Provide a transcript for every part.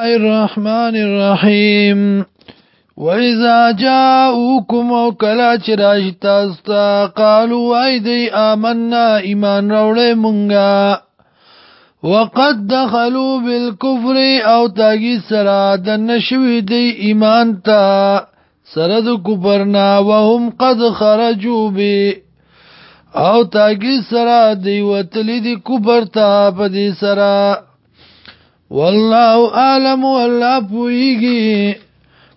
الرحمن الرحیم وإذا جاءوكم وكلا چراج تاستا قالوا ايدي آمنا ایمان روڑے منگا وقد دخلوا بالكفر او تاگی سرا دن شوی دی ایمان تا سرد کفرنا وهم قد خرجوا بی او تاگی سرا دی وطلی دی کفر تا پدی سرا والله عالم والله پويږي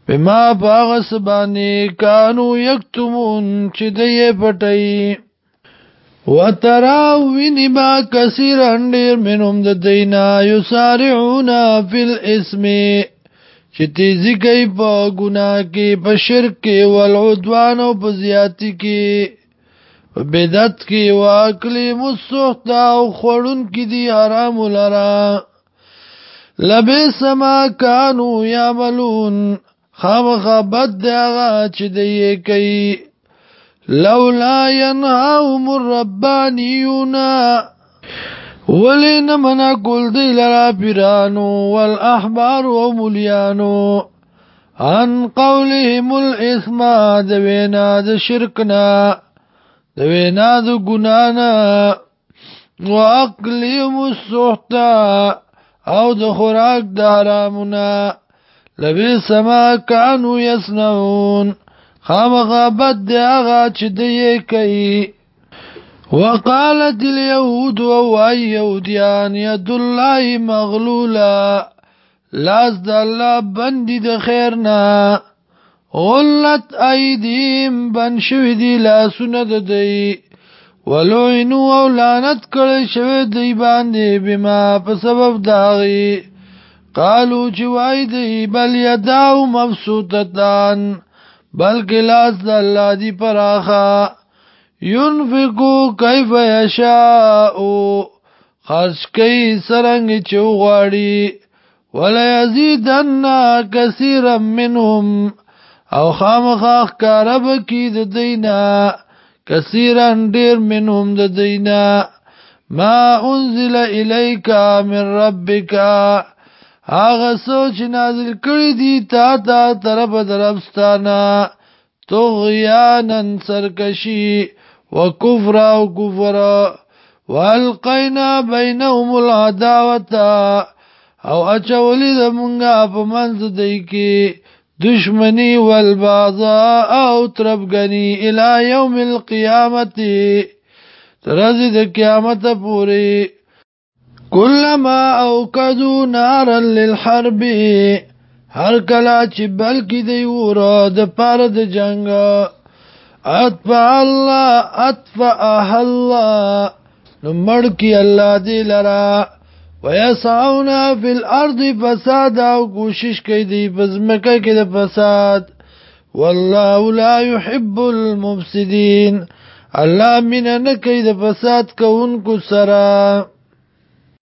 بما باغس باندې کانو یکتمون چې دې پټي وترى ونبا كثيرا ډېر منهم د دینا یسارعون فی الاسم چې تیزی کوي په ګناه کې په شرک کې ول عدوان او په زیاتی کې بدعت کې واکلی مسخت او خورون کې دي حرام لرا لبیس ما کانو یعملون خامخا بد دیاغا چی دیئے کئی لولا ینهاهم الربانیونا ولی نمنا کل دی لرا پیرانو والاحبار و ملیانو عن قولهم الاسما دوینا د شرکنا دوینا د گنانا واقلیم السحتا او د خوراک د حرامونه لبی سما کانو یسنون خامغا بد دی آغا چه دی کئی وقالت اليهود وواي يهوديان يد الله مغلولا لاس د الله بندي د خیرنا غلت ايديم بن شوي دي لاسونه د دی ولوینو او لعنت کړی شوی دی باندې بما په سبب داغي قالو چې وای دی بل یداو مبسوطتان بلکې لاس د الله دی پراخه ينفقو کیف یشاء خرج کوي سرنګ چوغاړي ولا یزيدن کثیرا منهم او خامخ کارب کی د دینه کثیرن ډیر منهم د دینا ما انزل الیک من ربک هغه سوچ نازل کړی دی تا تا طرف دربستانا تغیانن سرکشی وکفر او کفر والقینا بینهم العداوه او اچولی د مونږه په منځ دی کې دشمنی والبازا او تربگنی الى یوم القیامتی ترازی ده قیامت پوری کلما اوکدو نارا للحربی هر کلا چې بلکی دی ورا د پار د جنگ اتفع الله اتفع الله نو مړ کی الله دی لرا ويسعون في الارض فساد او کوشش کوي دی بزمکه فساد والله لا يحب المفسدين الله من نه کوي فساد کوونکو سره